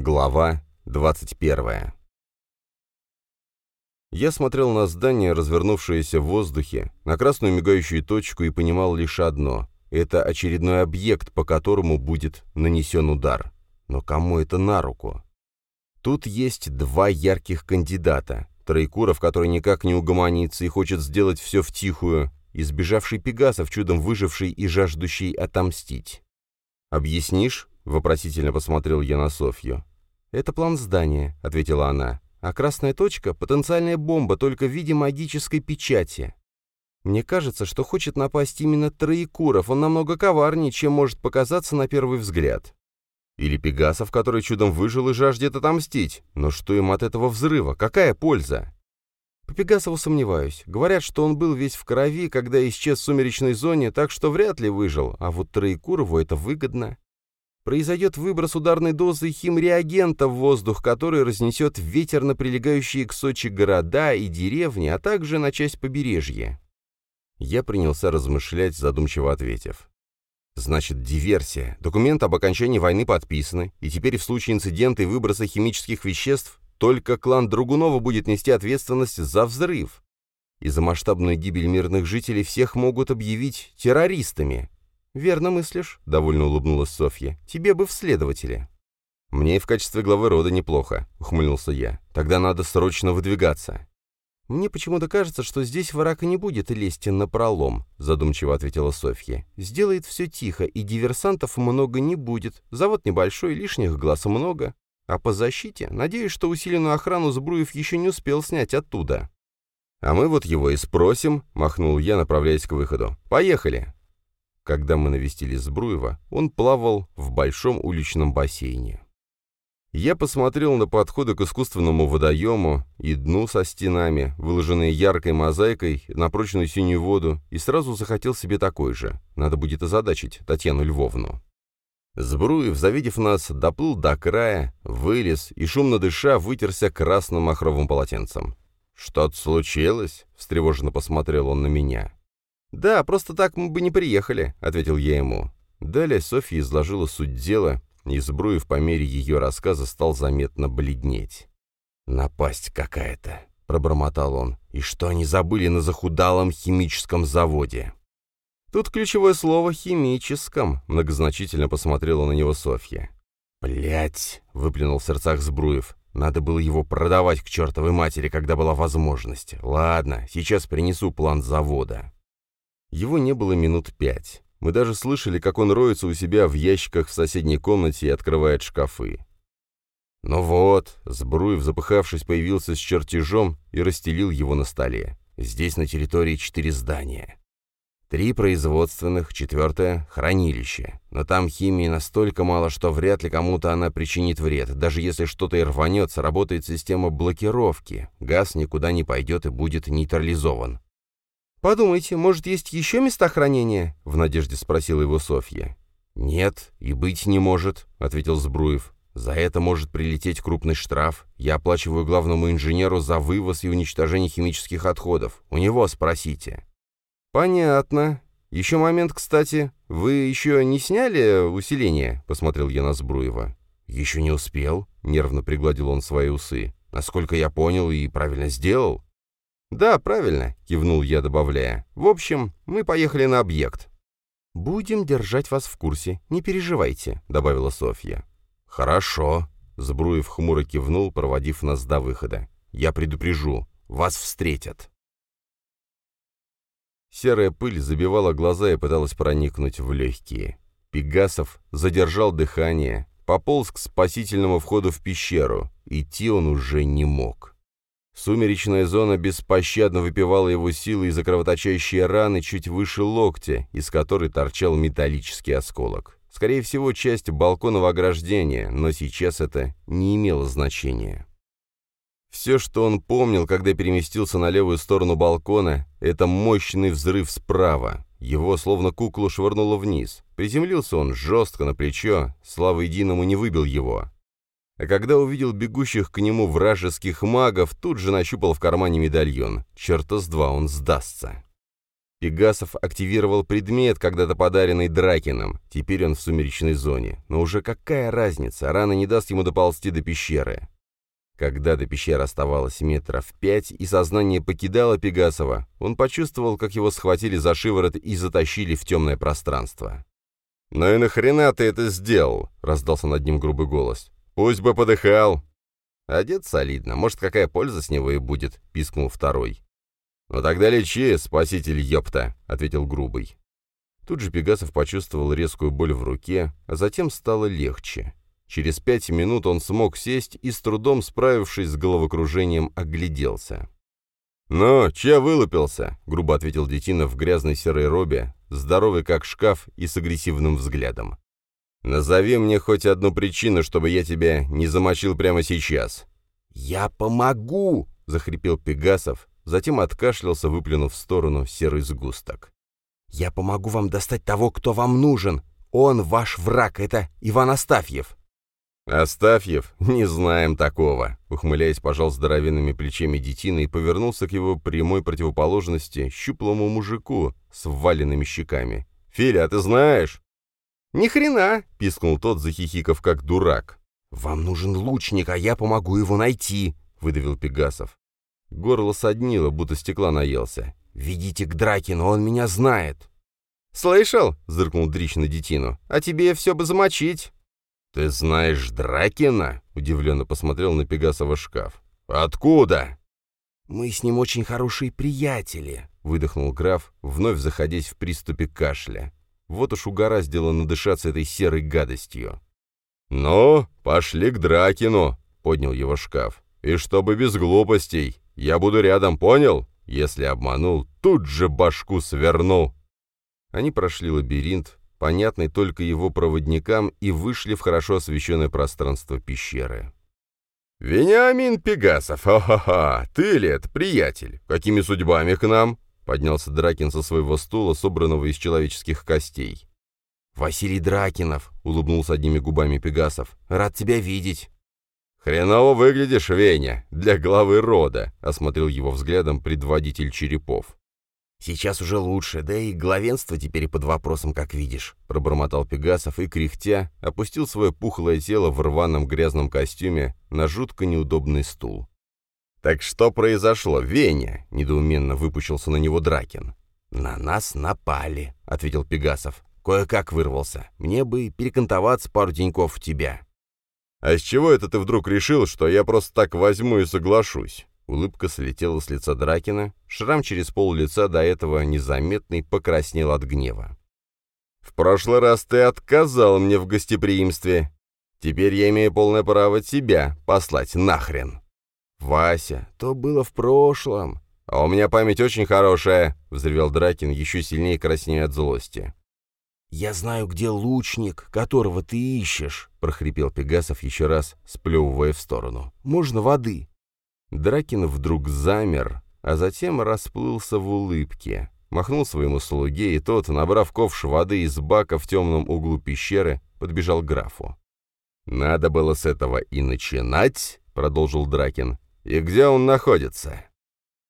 Глава 21. Я смотрел на здание, развернувшееся в воздухе, на красную мигающую точку и понимал лишь одно — это очередной объект, по которому будет нанесен удар. Но кому это на руку? Тут есть два ярких кандидата. Троекуров, который никак не угомонится и хочет сделать все втихую, избежавший Пегасов, чудом выживший и жаждущий отомстить. «Объяснишь?» — вопросительно посмотрел я на Софью. «Это план здания», — ответила она. «А красная точка — потенциальная бомба, только в виде магической печати. Мне кажется, что хочет напасть именно Троекуров, он намного коварнее, чем может показаться на первый взгляд. Или Пегасов, который чудом выжил и жаждет отомстить. Но что им от этого взрыва? Какая польза?» По Пегасову сомневаюсь. Говорят, что он был весь в крови, когда исчез в сумеречной зоне, так что вряд ли выжил, а вот Троекурову это выгодно произойдет выброс ударной дозы химреагента в воздух, который разнесет ветер на прилегающие к Сочи города и деревни, а также на часть побережья. Я принялся размышлять, задумчиво ответив. Значит, диверсия. Документы об окончании войны подписаны, и теперь в случае инцидента и выброса химических веществ только клан Драгунова будет нести ответственность за взрыв. И за масштабную гибель мирных жителей всех могут объявить террористами. «Верно мыслишь», — довольно улыбнулась Софья. «Тебе бы в следователи». «Мне и в качестве главы рода неплохо», — ухмыльнулся я. «Тогда надо срочно выдвигаться». «Мне почему-то кажется, что здесь враг и не будет лезть на пролом», — задумчиво ответила Софья. «Сделает все тихо, и диверсантов много не будет. Завод небольшой, лишних глаз много. А по защите, надеюсь, что усиленную охрану Збруев еще не успел снять оттуда». «А мы вот его и спросим», — махнул я, направляясь к выходу. «Поехали!» Когда мы навестили Збруева, он плавал в большом уличном бассейне. Я посмотрел на подходы к искусственному водоему и дну со стенами, выложенные яркой мозаикой на прочную синюю воду, и сразу захотел себе такой же. Надо будет озадачить Татьяну Львовну. Збруев, завидев нас, доплыл до края, вылез и, шумно дыша, вытерся красным махровым полотенцем. «Что-то случилось?» — встревоженно посмотрел он на меня. «Да, просто так мы бы не приехали», — ответил я ему. Далее Софья изложила суть дела, и Збруев по мере ее рассказа стал заметно бледнеть. «Напасть какая-то», — пробормотал он. «И что они забыли на захудалом химическом заводе?» «Тут ключевое слово «химическом», — многозначительно посмотрела на него Софья. «Блядь!» — выплюнул в сердцах Збруев. «Надо было его продавать к чертовой матери, когда была возможность. Ладно, сейчас принесу план завода». Его не было минут пять. Мы даже слышали, как он роется у себя в ящиках в соседней комнате и открывает шкафы. Ну вот, Збруев, запыхавшись, появился с чертежом и расстелил его на столе. Здесь на территории четыре здания. Три производственных, четвертое — хранилище. Но там химии настолько мало, что вряд ли кому-то она причинит вред. Даже если что-то и рванется, работает система блокировки. Газ никуда не пойдет и будет нейтрализован. «Подумайте, может, есть еще места хранения?» — в надежде спросила его Софья. «Нет, и быть не может», — ответил Збруев. «За это может прилететь крупный штраф. Я оплачиваю главному инженеру за вывоз и уничтожение химических отходов. У него спросите». «Понятно. Еще момент, кстати. Вы еще не сняли усиление?» — посмотрел я на Збруева. «Еще не успел», — нервно пригладил он свои усы. «Насколько я понял и правильно сделал». «Да, правильно», — кивнул я, добавляя. «В общем, мы поехали на объект». «Будем держать вас в курсе, не переживайте», — добавила Софья. «Хорошо», — Збруев хмуро кивнул, проводив нас до выхода. «Я предупрежу, вас встретят». Серая пыль забивала глаза и пыталась проникнуть в легкие. Пегасов задержал дыхание, пополз к спасительному входу в пещеру. Идти он уже не мог. Сумеречная зона беспощадно выпивала его силы из-за кровоточащей раны чуть выше локтя, из которой торчал металлический осколок. Скорее всего, часть балконного ограждения, но сейчас это не имело значения. Все, что он помнил, когда переместился на левую сторону балкона, это мощный взрыв справа. Его словно куклу швырнуло вниз. Приземлился он жестко на плечо, слава единому не выбил его а когда увидел бегущих к нему вражеских магов, тут же нащупал в кармане медальон. Черта с два он сдастся. Пегасов активировал предмет, когда-то подаренный Дракином. Теперь он в сумеречной зоне. Но уже какая разница, рана не даст ему доползти до пещеры. Когда до пещеры оставалось метров пять, и сознание покидало Пегасова, он почувствовал, как его схватили за шиворот и затащили в темное пространство. «Ну и нахрена ты это сделал?» — раздался над ним грубый голос. «Пусть бы подыхал!» «Одет солидно. Может, какая польза с него и будет?» — пискнул второй. «Ну тогда лечи, спаситель ёпта», — ответил грубый. Тут же Пегасов почувствовал резкую боль в руке, а затем стало легче. Через пять минут он смог сесть и, с трудом справившись с головокружением, огляделся. «Ну, че вылупился?» — грубо ответил детина в грязной серой робе, здоровый как шкаф и с агрессивным взглядом. «Назови мне хоть одну причину, чтобы я тебя не замочил прямо сейчас». «Я помогу!» — захрипел Пегасов, затем откашлялся, выплюнув в сторону серый сгусток. «Я помогу вам достать того, кто вам нужен. Он ваш враг, это Иван Астафьев». «Астафьев? Не знаем такого», — ухмыляясь, пожал здоровенными плечами детина и повернулся к его прямой противоположности, щуплому мужику с вваленными щеками. «Филя, а ты знаешь?» «Ни хрена!» — пискнул тот, захихиков как дурак. «Вам нужен лучник, а я помогу его найти!» — выдавил Пегасов. Горло соднило, будто стекла наелся. «Ведите к Дракину, он меня знает!» «Слышал?» — зыркнул Дрич на детину. «А тебе все бы замочить!» «Ты знаешь Дракина?» — удивленно посмотрел на Пегасова шкаф. «Откуда?» «Мы с ним очень хорошие приятели», — выдохнул граф, вновь заходясь в приступе кашля. Вот уж угораздило надышаться этой серой гадостью. «Ну, пошли к Дракину», — поднял его шкаф. «И чтобы без глупостей. Я буду рядом, понял? Если обманул, тут же башку сверну». Они прошли лабиринт, понятный только его проводникам, и вышли в хорошо освещенное пространство пещеры. «Вениамин Пегасов, ха-ха-ха! Ты ли это, приятель? Какими судьбами к нам?» Поднялся Дракин со своего стула, собранного из человеческих костей. «Василий Дракинов», — улыбнулся одними губами Пегасов. «Рад тебя видеть». «Хреново выглядишь, Веня, для главы рода», — осмотрел его взглядом предводитель Черепов. «Сейчас уже лучше, да и главенство теперь под вопросом, как видишь», — пробормотал Пегасов и, кряхтя, опустил свое пухлое тело в рваном грязном костюме на жутко неудобный стул. «Так что произошло, Веня?» — недоуменно выпучился на него Дракин. «На нас напали», — ответил Пегасов. «Кое-как вырвался. Мне бы перекантоваться пару деньков в тебя». «А с чего это ты вдруг решил, что я просто так возьму и соглашусь?» Улыбка слетела с лица Дракина, шрам через пол лица до этого незаметный покраснел от гнева. «В прошлый раз ты отказал мне в гостеприимстве. Теперь я имею полное право тебя послать нахрен». «Вася, то было в прошлом». «А у меня память очень хорошая», — взревел Дракин, еще сильнее краснея от злости. «Я знаю, где лучник, которого ты ищешь», — прохрипел Пегасов еще раз, сплевывая в сторону. «Можно воды?» Дракин вдруг замер, а затем расплылся в улыбке. Махнул своему слуге, и тот, набрав ковш воды из бака в темном углу пещеры, подбежал к графу. «Надо было с этого и начинать», — продолжил Дракин. «И где он находится?»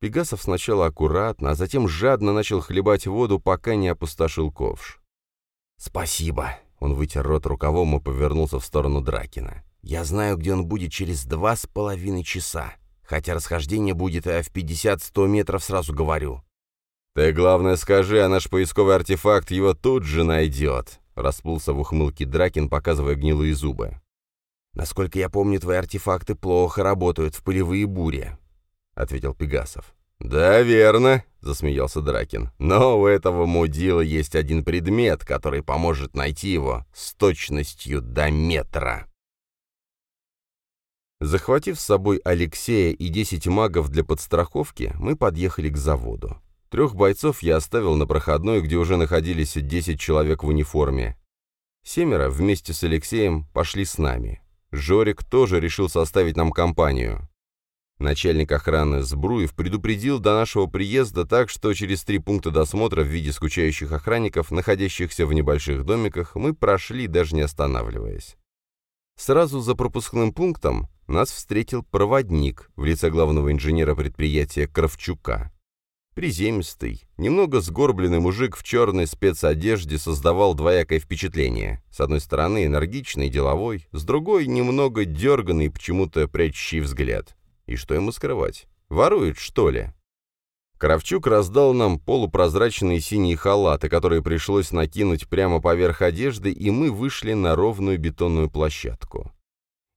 Пегасов сначала аккуратно, а затем жадно начал хлебать воду, пока не опустошил ковш. «Спасибо», — он вытер рот рукавом и повернулся в сторону Дракина. «Я знаю, где он будет через два с половиной часа. Хотя расхождение будет а в 50-100 метров, сразу говорю. «Ты, главное, скажи, а наш поисковый артефакт его тут же найдет», — расплылся в ухмылке Дракин, показывая гнилые зубы. «Насколько я помню, твои артефакты плохо работают в пылевые бури», — ответил Пегасов. «Да, верно», — засмеялся Дракин. «Но у этого мудила есть один предмет, который поможет найти его с точностью до метра». Захватив с собой Алексея и 10 магов для подстраховки, мы подъехали к заводу. Трех бойцов я оставил на проходной, где уже находились 10 человек в униформе. Семеро вместе с Алексеем пошли с нами. Жорик тоже решил составить нам компанию. Начальник охраны Сбруев предупредил до нашего приезда так, что через три пункта досмотра в виде скучающих охранников, находящихся в небольших домиках, мы прошли, даже не останавливаясь. Сразу за пропускным пунктом нас встретил проводник в лице главного инженера предприятия Кравчука. Приземистый, немного сгорбленный мужик в черной спецодежде создавал двоякое впечатление. С одной стороны энергичный, деловой, с другой немного дерганный почему-то прячущий взгляд. И что ему скрывать? Ворует, что ли? Кравчук раздал нам полупрозрачные синие халаты, которые пришлось накинуть прямо поверх одежды, и мы вышли на ровную бетонную площадку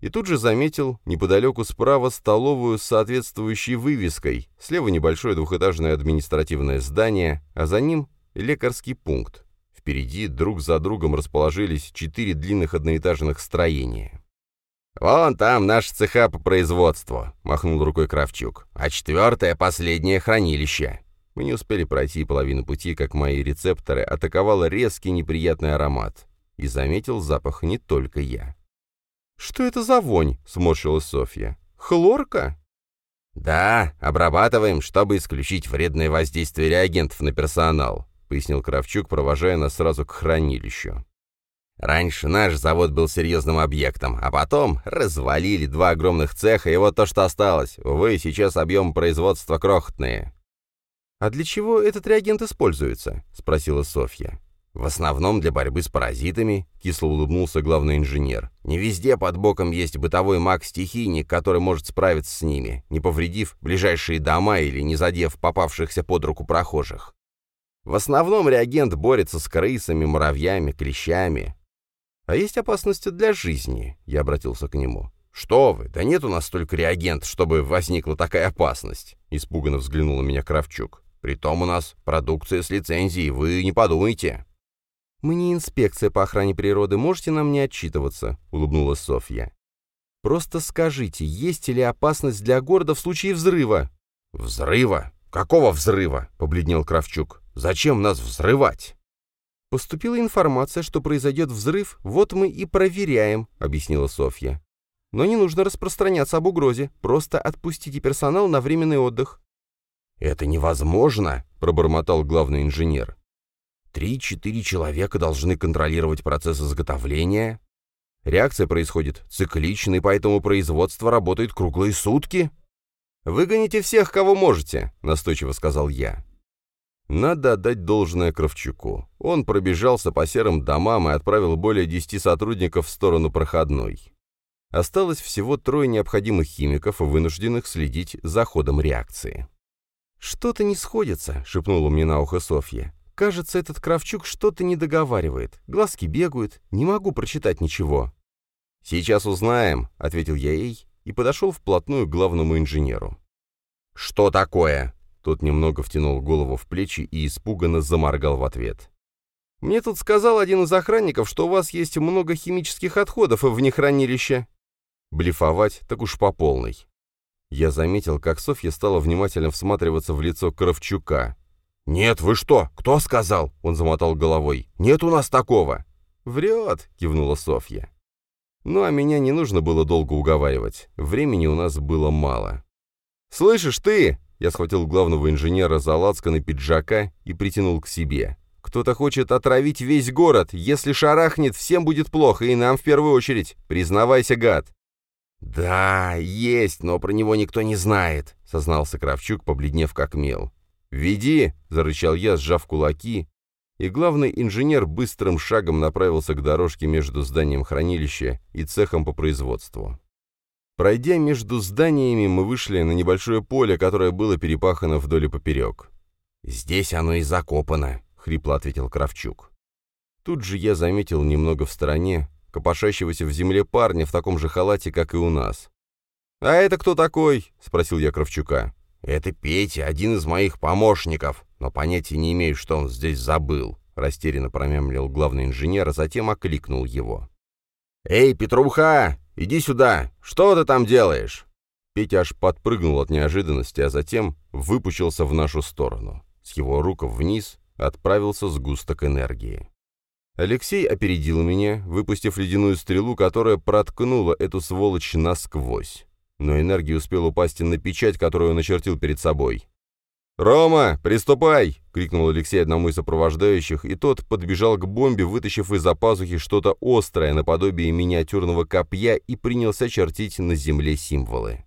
и тут же заметил неподалеку справа столовую с соответствующей вывеской, слева небольшое двухэтажное административное здание, а за ним лекарский пункт. Впереди друг за другом расположились четыре длинных одноэтажных строения. «Вон там наш цеха по производству», — махнул рукой Кравчук. «А четвертое — последнее хранилище». Мы не успели пройти половину пути, как мои рецепторы атаковал резкий неприятный аромат. И заметил запах не только я. «Что это за вонь?» — сморщилась Софья. «Хлорка?» «Да, обрабатываем, чтобы исключить вредное воздействие реагентов на персонал», — пояснил Кравчук, провожая нас сразу к хранилищу. «Раньше наш завод был серьезным объектом, а потом развалили два огромных цеха, и вот то, что осталось. Увы, сейчас объем производства крохотные». «А для чего этот реагент используется?» — спросила Софья. «В основном для борьбы с паразитами», — кисло улыбнулся главный инженер. «Не везде под боком есть бытовой маг-стихийник, который может справиться с ними, не повредив ближайшие дома или не задев попавшихся под руку прохожих. В основном реагент борется с крысами, муравьями, клещами». «А есть опасности для жизни?» — я обратился к нему. «Что вы, да нет у нас столько реагент, чтобы возникла такая опасность», — испуганно взглянул на меня Кравчук. «Притом у нас продукция с лицензией, вы не подумайте». «Мы не инспекция по охране природы, можете нам не отчитываться», — улыбнулась Софья. «Просто скажите, есть ли опасность для города в случае взрыва?» «Взрыва? Какого взрыва?» — побледнел Кравчук. «Зачем нас взрывать?» «Поступила информация, что произойдет взрыв, вот мы и проверяем», — объяснила Софья. «Но не нужно распространяться об угрозе, просто отпустите персонал на временный отдых». «Это невозможно», — пробормотал главный инженер. Три-четыре человека должны контролировать процесс изготовления. Реакция происходит циклично, и поэтому производство работает круглые сутки. «Выгоните всех, кого можете», — настойчиво сказал я. Надо отдать должное Кравчуку. Он пробежался по серым домам и отправил более десяти сотрудников в сторону проходной. Осталось всего трое необходимых химиков, вынужденных следить за ходом реакции. «Что-то не сходится», — шепнула мне на ухо Софья. Кажется, этот Кравчук что-то не договаривает. Глазки бегают, не могу прочитать ничего. Сейчас узнаем, ответил я ей и подошел вплотную к главному инженеру. Что такое? Тот немного втянул голову в плечи и испуганно заморгал в ответ. «Мне тут сказал один из охранников, что у вас есть много химических отходов в нехранилище». Блефовать так уж по полной. Я заметил, как Софья стала внимательно всматриваться в лицо Кравчука, «Нет, вы что? Кто сказал?» — он замотал головой. «Нет у нас такого!» «Врет!» — кивнула Софья. Ну, а меня не нужно было долго уговаривать. Времени у нас было мало. «Слышишь ты?» — я схватил главного инженера за лацканы пиджака и притянул к себе. «Кто-то хочет отравить весь город. Если шарахнет, всем будет плохо, и нам в первую очередь. Признавайся, гад!» «Да, есть, но про него никто не знает», — сознался Кравчук, побледнев как мел. «Веди!» — зарычал я, сжав кулаки, и главный инженер быстрым шагом направился к дорожке между зданием хранилища и цехом по производству. Пройдя между зданиями, мы вышли на небольшое поле, которое было перепахано вдоль и поперек. «Здесь оно и закопано», — хрипло ответил Кравчук. Тут же я заметил немного в стороне копошащегося в земле парня в таком же халате, как и у нас. «А это кто такой?» — спросил я Кравчука. «Это Петя, один из моих помощников, но понятия не имею, что он здесь забыл», — растерянно промямлил главный инженер, а затем окликнул его. «Эй, Петруха, иди сюда! Что ты там делаешь?» Петя аж подпрыгнул от неожиданности, а затем выпучился в нашу сторону. С его рук вниз отправился сгусток энергии. Алексей опередил меня, выпустив ледяную стрелу, которая проткнула эту сволочь насквозь но энергия успела упасть на печать, которую он очертил перед собой. «Рома, приступай!» — крикнул Алексей одному из сопровождающих, и тот подбежал к бомбе, вытащив из-за пазухи что-то острое наподобие миниатюрного копья и принялся чертить на земле символы.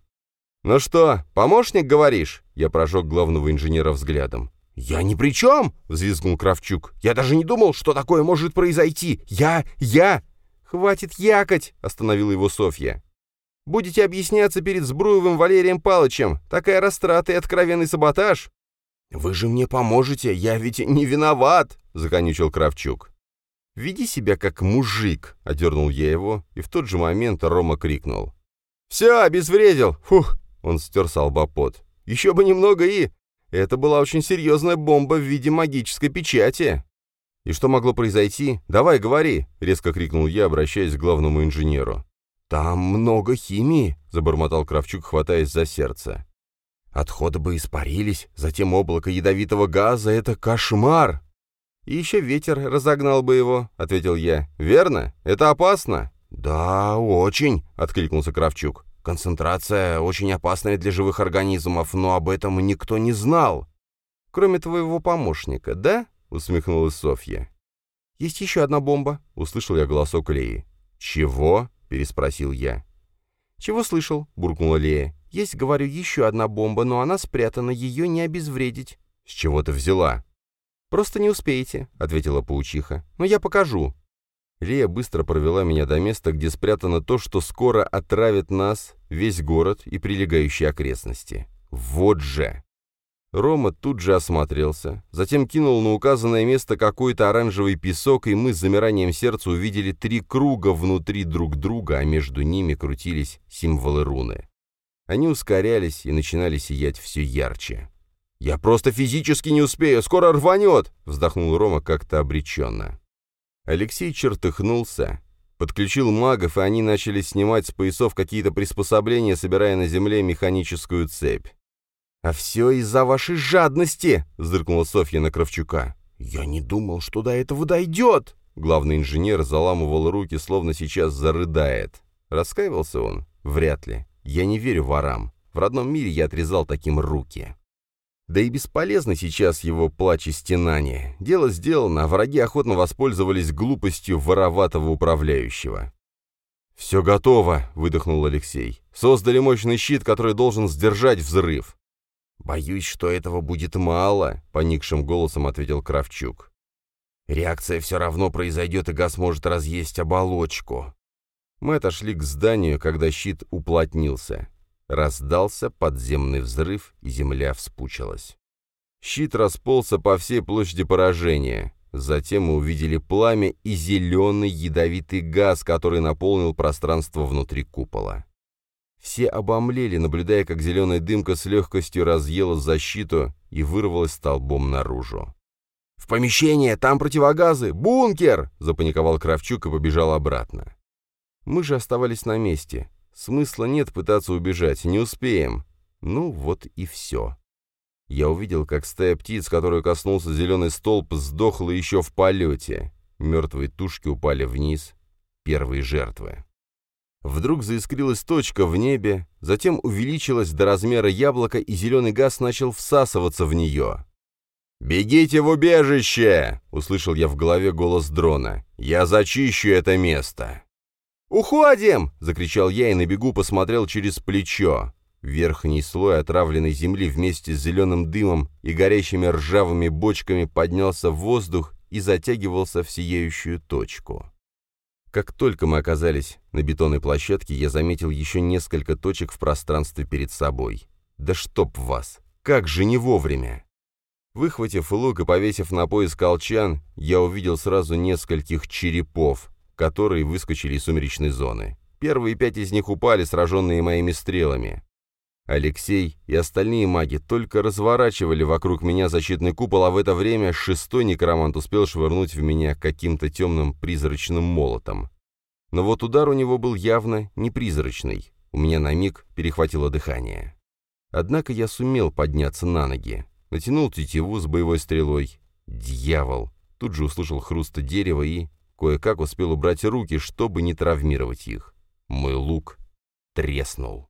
«Ну что, помощник, говоришь?» — Я прожег главного инженера взглядом. «Я ни при чем!» — взвизгнул Кравчук. «Я даже не думал, что такое может произойти! Я... я...» «Хватит якать!» — остановила его Софья. «Будете объясняться перед Сбруевым Валерием Палычем. Такая растрата и откровенный саботаж!» «Вы же мне поможете, я ведь не виноват!» — законючил Кравчук. «Веди себя как мужик!» — одернул я его, и в тот же момент Рома крикнул. «Все, обезвредил! Фух!» — он стер с «Еще бы немного и...» Это была очень серьезная бомба в виде магической печати. «И что могло произойти? Давай, говори!» — резко крикнул я, обращаясь к главному инженеру. «Там много химии», — забормотал Кравчук, хватаясь за сердце. «Отходы бы испарились, затем облако ядовитого газа — это кошмар!» «И еще ветер разогнал бы его», — ответил я. «Верно? Это опасно?» «Да, очень», — откликнулся Кравчук. Концентрация очень опасная для живых организмов, но об этом никто не знал. Кроме твоего помощника, да? усмехнулась Софья. Есть еще одна бомба, услышал я голосок Леи. Чего? Переспросил я. Чего слышал? буркнула Лея. Есть, говорю, еще одна бомба, но она спрятана, ее не обезвредить. С чего ты взяла? Просто не успеете, ответила паучиха. Но я покажу. Лея быстро провела меня до места, где спрятано то, что скоро отравит нас, весь город и прилегающие окрестности. Вот же! Рома тут же осмотрелся, затем кинул на указанное место какой-то оранжевый песок, и мы с замиранием сердца увидели три круга внутри друг друга, а между ними крутились символы руны. Они ускорялись и начинали сиять все ярче. «Я просто физически не успею, скоро рванет!» — вздохнул Рома как-то обреченно. Алексей чертыхнулся, подключил магов, и они начали снимать с поясов какие-то приспособления, собирая на земле механическую цепь. «А все из-за вашей жадности!» — зыркнула Софья на Кравчука. «Я не думал, что до этого дойдет!» Главный инженер заламывал руки, словно сейчас зарыдает. Раскаивался он? Вряд ли. Я не верю ворам. В родном мире я отрезал таким руки. Да и бесполезно сейчас его плач и стенание. Дело сделано, а враги охотно воспользовались глупостью вороватого управляющего. «Все готово», — выдохнул Алексей. «Создали мощный щит, который должен сдержать взрыв». «Боюсь, что этого будет мало», — поникшим голосом ответил Кравчук. «Реакция все равно произойдет, и газ может разъесть оболочку». Мы отошли к зданию, когда щит уплотнился. Раздался подземный взрыв, и земля вспучилась. Щит расползся по всей площади поражения. Затем мы увидели пламя и зеленый ядовитый газ, который наполнил пространство внутри купола. Все обомлели, наблюдая, как зеленая дымка с легкостью разъела защиту и вырвалась столбом наружу. «В помещение! Там противогазы! Бункер!» — запаниковал Кравчук и побежал обратно. Мы же оставались на месте. Смысла нет пытаться убежать, не успеем. Ну вот и все. Я увидел, как стая птиц, которую коснулся зеленый столб, сдохла еще в полете. Мертвые тушки упали вниз. Первые жертвы. Вдруг заискрилась точка в небе, затем увеличилась до размера яблока, и зеленый газ начал всасываться в нее. «Бегите в убежище!» — услышал я в голове голос дрона. «Я зачищу это место!» «Уходим!» — закричал я и на бегу посмотрел через плечо. Верхний слой отравленной земли вместе с зеленым дымом и горящими ржавыми бочками поднялся в воздух и затягивался в сияющую точку. Как только мы оказались на бетонной площадке, я заметил еще несколько точек в пространстве перед собой. Да чтоб вас! Как же не вовремя! Выхватив лук и повесив на пояс колчан, я увидел сразу нескольких черепов, которые выскочили из сумеречной зоны. Первые пять из них упали, сраженные моими стрелами. Алексей и остальные маги только разворачивали вокруг меня защитный купол, а в это время шестой некромант успел швырнуть в меня каким-то темным призрачным молотом. Но вот удар у него был явно не призрачный. У меня на миг перехватило дыхание. Однако я сумел подняться на ноги. Натянул тетиву с боевой стрелой. Дьявол! Тут же услышал хруст дерева и Кое-как успел убрать руки, чтобы не травмировать их. Мой лук треснул.